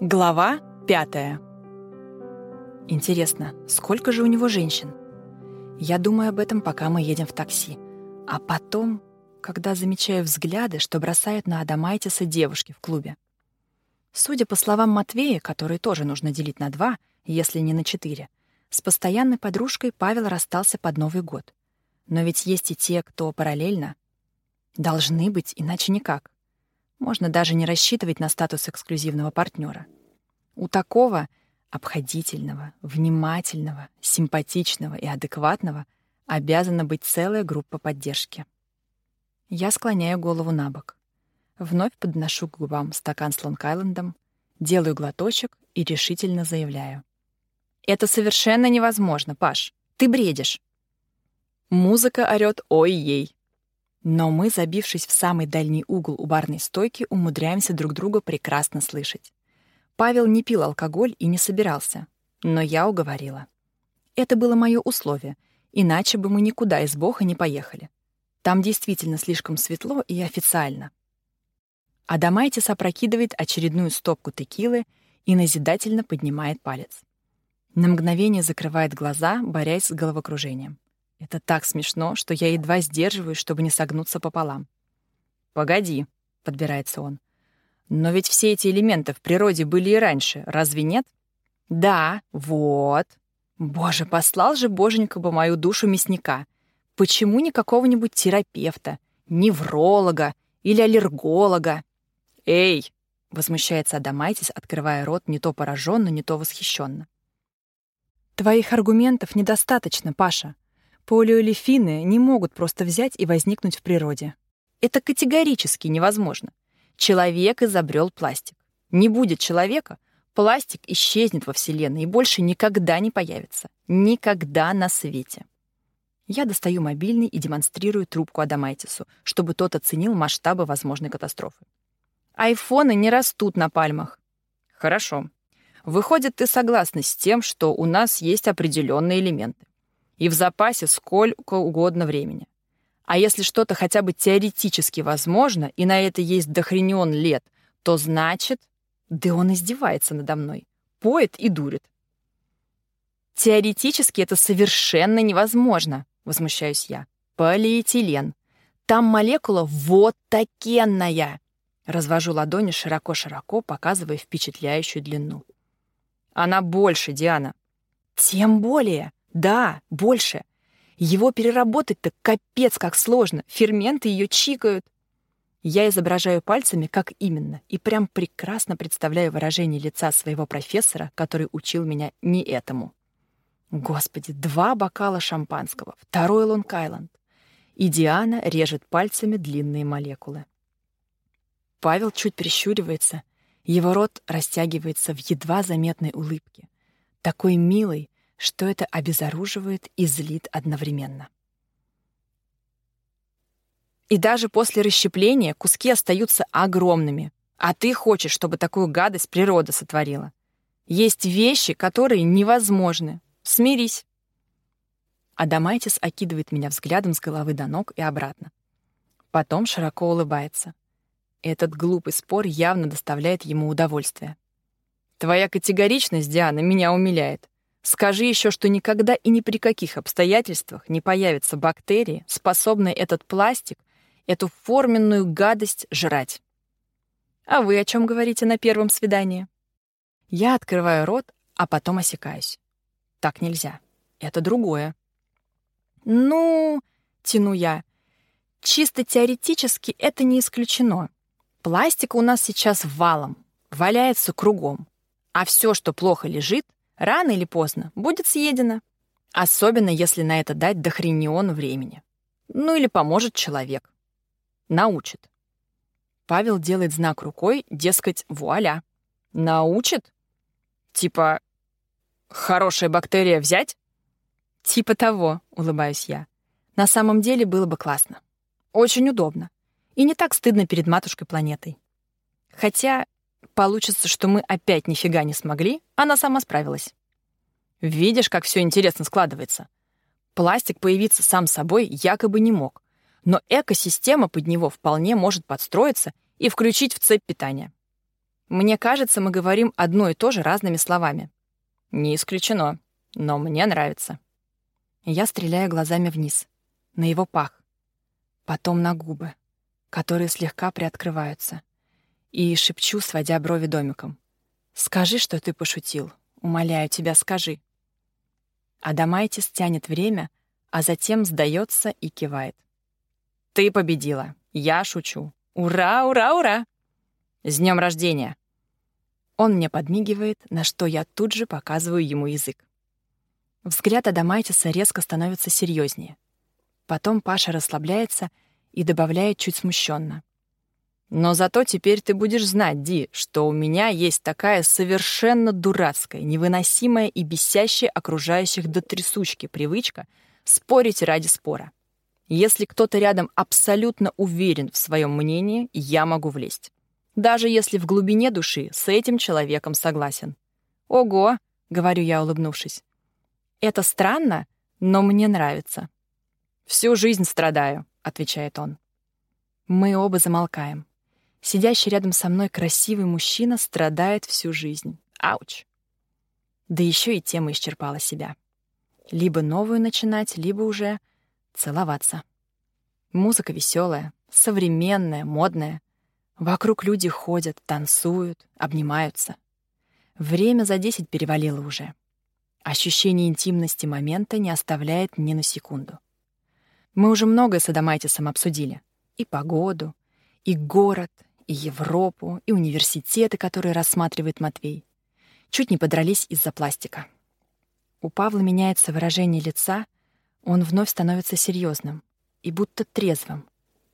Глава пятая. Интересно, сколько же у него женщин? Я думаю об этом, пока мы едем в такси. А потом, когда замечаю взгляды, что бросают на Адамайтиса девушки в клубе. Судя по словам Матвея, которые тоже нужно делить на два, если не на четыре, с постоянной подружкой Павел расстался под Новый год. Но ведь есть и те, кто параллельно. Должны быть, иначе никак. Можно даже не рассчитывать на статус эксклюзивного партнера. У такого обходительного, внимательного, симпатичного и адекватного обязана быть целая группа поддержки. Я склоняю голову на бок. Вновь подношу к губам стакан с Лонг-Айлендом, делаю глоточек и решительно заявляю. «Это совершенно невозможно, Паш. Ты бредишь». Музыка орёт «Ой-ей». Но мы, забившись в самый дальний угол у барной стойки, умудряемся друг друга прекрасно слышать. Павел не пил алкоголь и не собирался, но я уговорила. Это было мое условие, иначе бы мы никуда из Боха не поехали. Там действительно слишком светло и официально. Адамайтис опрокидывает очередную стопку текилы и назидательно поднимает палец. На мгновение закрывает глаза, борясь с головокружением. Это так смешно, что я едва сдерживаюсь, чтобы не согнуться пополам. «Погоди», — подбирается он. «Но ведь все эти элементы в природе были и раньше, разве нет?» «Да, вот. Боже, послал же боженька бы мою душу мясника. Почему не какого-нибудь терапевта, невролога или аллерголога?» «Эй!» — возмущается Адамайтис, открывая рот не то пораженно, не то восхищенно. «Твоих аргументов недостаточно, Паша. Полиолефины не могут просто взять и возникнуть в природе. Это категорически невозможно. Человек изобрел пластик. Не будет человека, пластик исчезнет во Вселенной и больше никогда не появится. Никогда на свете. Я достаю мобильный и демонстрирую трубку Адамайтису, чтобы тот оценил масштабы возможной катастрофы. Айфоны не растут на пальмах. Хорошо. Выходит, ты согласна с тем, что у нас есть определенные элементы и в запасе сколько угодно времени. А если что-то хотя бы теоретически возможно, и на это есть дохренен лет, то значит... Да он издевается надо мной. Поет и дурит. Теоретически это совершенно невозможно, возмущаюсь я. Полиэтилен. Там молекула вот такенная. Развожу ладони широко-широко, показывая впечатляющую длину. Она больше, Диана. Тем более. Да, больше. Его переработать-то капец как сложно. Ферменты ее чикают. Я изображаю пальцами, как именно, и прям прекрасно представляю выражение лица своего профессора, который учил меня не этому. Господи, два бокала шампанского, второй Лонг-Айленд. И Диана режет пальцами длинные молекулы. Павел чуть прищуривается, его рот растягивается в едва заметной улыбке. Такой милой, что это обезоруживает и злит одновременно. И даже после расщепления куски остаются огромными, а ты хочешь, чтобы такую гадость природа сотворила. Есть вещи, которые невозможны. Смирись. Адамайтис окидывает меня взглядом с головы до ног и обратно. Потом широко улыбается. Этот глупый спор явно доставляет ему удовольствие. Твоя категоричность, Диана, меня умиляет. Скажи еще, что никогда и ни при каких обстоятельствах не появятся бактерии, способные этот пластик, эту форменную гадость жрать. А вы о чем говорите на первом свидании? Я открываю рот, а потом осекаюсь. Так нельзя. Это другое. Ну, тяну я. Чисто теоретически это не исключено. Пластика у нас сейчас валом, валяется кругом. А все, что плохо лежит, рано или поздно будет съедено. Особенно, если на это дать дохренион времени. Ну или поможет человек. Научит. Павел делает знак рукой, дескать, вуаля. Научит? Типа, хорошая бактерия взять? Типа того, улыбаюсь я. На самом деле было бы классно. Очень удобно. И не так стыдно перед матушкой планетой. Хотя Получится, что мы опять нифига не смогли, она сама справилась. Видишь, как все интересно складывается. Пластик появиться сам собой якобы не мог, но экосистема под него вполне может подстроиться и включить в цепь питания. Мне кажется, мы говорим одно и то же разными словами. Не исключено, но мне нравится. Я стреляю глазами вниз, на его пах, потом на губы, которые слегка приоткрываются, и шепчу, сводя брови домиком. «Скажи, что ты пошутил. Умоляю тебя, скажи». Адамайтис тянет время, а затем сдается и кивает. «Ты победила. Я шучу. Ура, ура, ура! С днем рождения!» Он мне подмигивает, на что я тут же показываю ему язык. Взгляд Адамайтиса резко становится серьезнее. Потом Паша расслабляется и добавляет чуть смущенно. Но зато теперь ты будешь знать, Ди, что у меня есть такая совершенно дурацкая, невыносимая и бесящая окружающих до трясучки привычка спорить ради спора. Если кто-то рядом абсолютно уверен в своем мнении, я могу влезть. Даже если в глубине души с этим человеком согласен. «Ого!» — говорю я, улыбнувшись. «Это странно, но мне нравится». «Всю жизнь страдаю», — отвечает он. Мы оба замолкаем. Сидящий рядом со мной красивый мужчина страдает всю жизнь. Ауч. Да еще и тема исчерпала себя. Либо новую начинать, либо уже целоваться. Музыка веселая, современная, модная. Вокруг люди ходят, танцуют, обнимаются. Время за десять перевалило уже. Ощущение интимности момента не оставляет ни на секунду. Мы уже многое с Адамайтисом обсудили. И погоду, и город, и Европу, и университеты, которые рассматривает Матвей. Чуть не подрались из-за пластика. У Павла меняется выражение лица, он вновь становится серьезным и будто трезвым,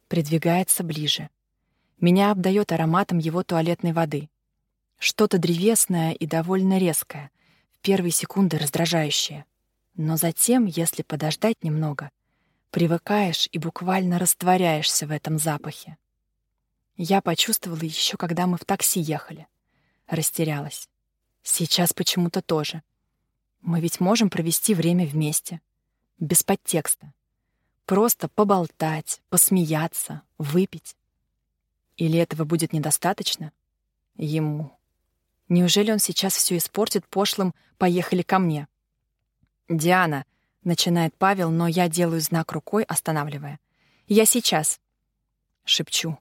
придвигается ближе. Меня обдает ароматом его туалетной воды. Что-то древесное и довольно резкое, в первые секунды раздражающее. Но затем, если подождать немного, привыкаешь и буквально растворяешься в этом запахе. Я почувствовала еще, когда мы в такси ехали. Растерялась. Сейчас почему-то тоже. Мы ведь можем провести время вместе. Без подтекста. Просто поболтать, посмеяться, выпить. Или этого будет недостаточно? Ему. Неужели он сейчас все испортит пошлым «поехали ко мне»? «Диана», — начинает Павел, но я делаю знак рукой, останавливая. «Я сейчас», — шепчу.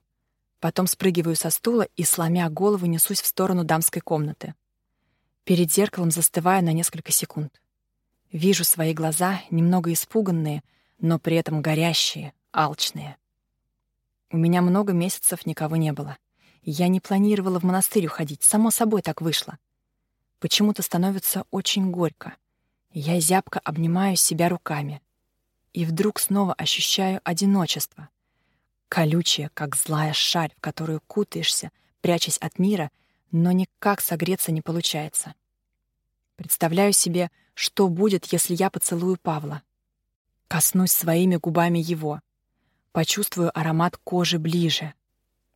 Потом спрыгиваю со стула и, сломя голову, несусь в сторону дамской комнаты. Перед зеркалом застываю на несколько секунд. Вижу свои глаза, немного испуганные, но при этом горящие, алчные. У меня много месяцев никого не было. Я не планировала в монастырь уходить, само собой так вышло. Почему-то становится очень горько. Я зябко обнимаю себя руками. И вдруг снова ощущаю одиночество колючая, как злая шаль, в которую кутаешься, прячась от мира, но никак согреться не получается. Представляю себе, что будет, если я поцелую Павла. Коснусь своими губами его, почувствую аромат кожи ближе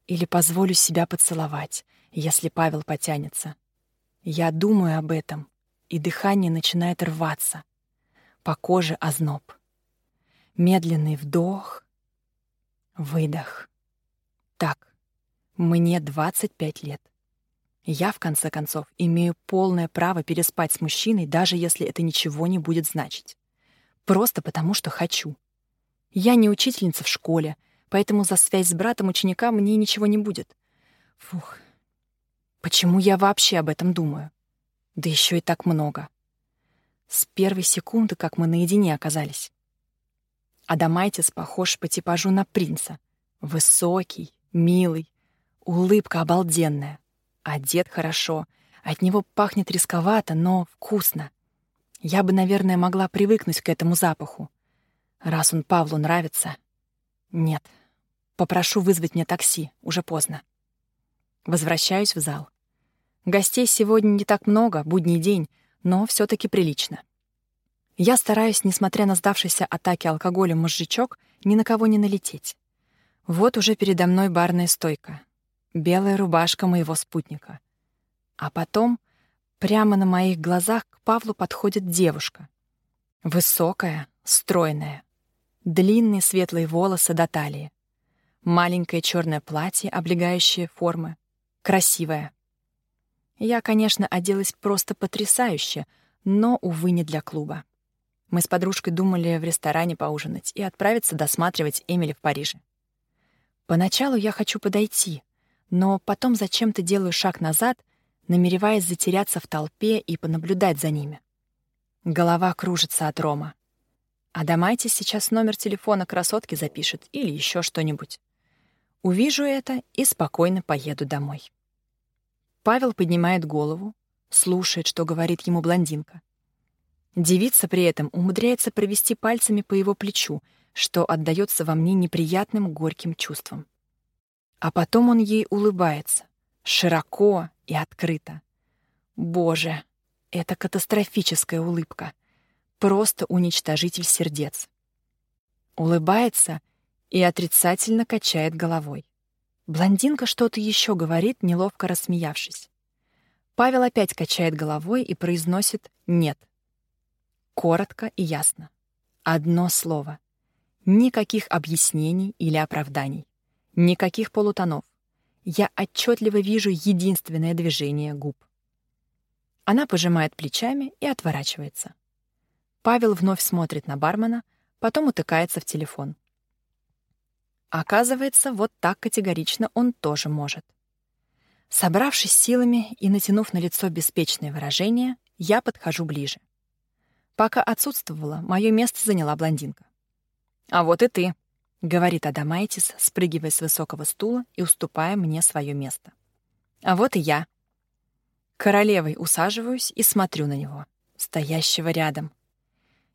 или позволю себя поцеловать, если Павел потянется. Я думаю об этом, и дыхание начинает рваться. По коже озноб. Медленный вдох — Выдох. Так, мне 25 лет. Я, в конце концов, имею полное право переспать с мужчиной, даже если это ничего не будет значить. Просто потому, что хочу. Я не учительница в школе, поэтому за связь с братом ученика мне ничего не будет. Фух. Почему я вообще об этом думаю? Да еще и так много. С первой секунды, как мы наедине оказались. Адамайтис похож по типажу на принца. Высокий, милый, улыбка обалденная. Одет хорошо, от него пахнет рисковато, но вкусно. Я бы, наверное, могла привыкнуть к этому запаху. Раз он Павлу нравится... Нет, попрошу вызвать мне такси, уже поздно. Возвращаюсь в зал. Гостей сегодня не так много, будний день, но все таки прилично. Я стараюсь, несмотря на сдавшиеся атаки алкоголем мозжечок, ни на кого не налететь. Вот уже передо мной барная стойка. Белая рубашка моего спутника. А потом прямо на моих глазах к Павлу подходит девушка. Высокая, стройная. Длинные светлые волосы до талии. Маленькое черное платье, облегающее формы. Красивая. Я, конечно, оделась просто потрясающе, но, увы, не для клуба. Мы с подружкой думали в ресторане поужинать и отправиться досматривать Эмили в Париже. Поначалу я хочу подойти, но потом зачем-то делаю шаг назад, намереваясь затеряться в толпе и понаблюдать за ними. Голова кружится от Рома. Адамайтис сейчас номер телефона красотки запишет или еще что-нибудь. Увижу это и спокойно поеду домой. Павел поднимает голову, слушает, что говорит ему блондинка. Девица при этом умудряется провести пальцами по его плечу, что отдаётся во мне неприятным горьким чувством. А потом он ей улыбается, широко и открыто. Боже, это катастрофическая улыбка. Просто уничтожитель сердец. Улыбается и отрицательно качает головой. Блондинка что-то еще говорит, неловко рассмеявшись. Павел опять качает головой и произносит «нет». Коротко и ясно. Одно слово. Никаких объяснений или оправданий. Никаких полутонов. Я отчетливо вижу единственное движение губ. Она пожимает плечами и отворачивается. Павел вновь смотрит на бармена, потом утыкается в телефон. Оказывается, вот так категорично он тоже может. Собравшись силами и натянув на лицо беспечное выражение, я подхожу ближе. Пока отсутствовала, мое место заняла блондинка. «А вот и ты», — говорит Адамайтис, спрыгивая с высокого стула и уступая мне свое место. «А вот и я». Королевой усаживаюсь и смотрю на него, стоящего рядом.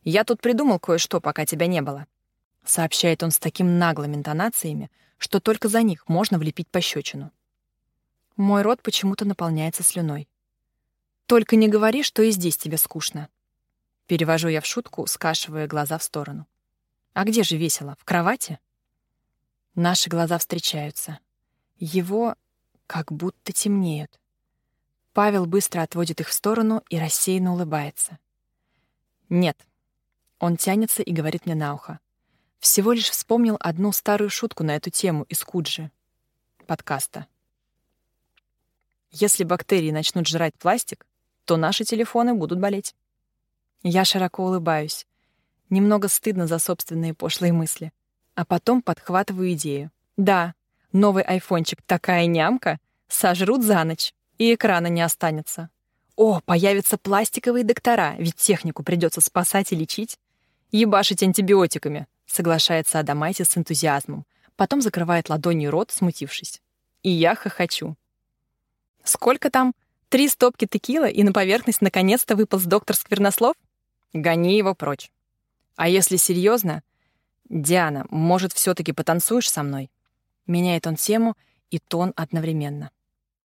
«Я тут придумал кое-что, пока тебя не было», — сообщает он с таким наглыми интонациями, что только за них можно влепить пощечину. Мой рот почему-то наполняется слюной. «Только не говори, что и здесь тебе скучно». Перевожу я в шутку, скашивая глаза в сторону. «А где же весело? В кровати?» Наши глаза встречаются. Его как будто темнеют. Павел быстро отводит их в сторону и рассеянно улыбается. «Нет». Он тянется и говорит мне на ухо. Всего лишь вспомнил одну старую шутку на эту тему из Куджи подкаста. Если бактерии начнут жрать пластик, то наши телефоны будут болеть. Я широко улыбаюсь. Немного стыдно за собственные пошлые мысли. А потом подхватываю идею. Да, новый айфончик такая нямка, сожрут за ночь, и экрана не останется. О, появятся пластиковые доктора, ведь технику придется спасать и лечить. Ебашить антибиотиками, соглашается Адамайте с энтузиазмом. Потом закрывает ладонью рот, смутившись. И я хохочу. Сколько там? Три стопки текила, и на поверхность наконец-то выполз доктор Сквернослов? Гони его прочь. А если серьезно, Диана, может, все таки потанцуешь со мной? Меняет он тему и тон одновременно.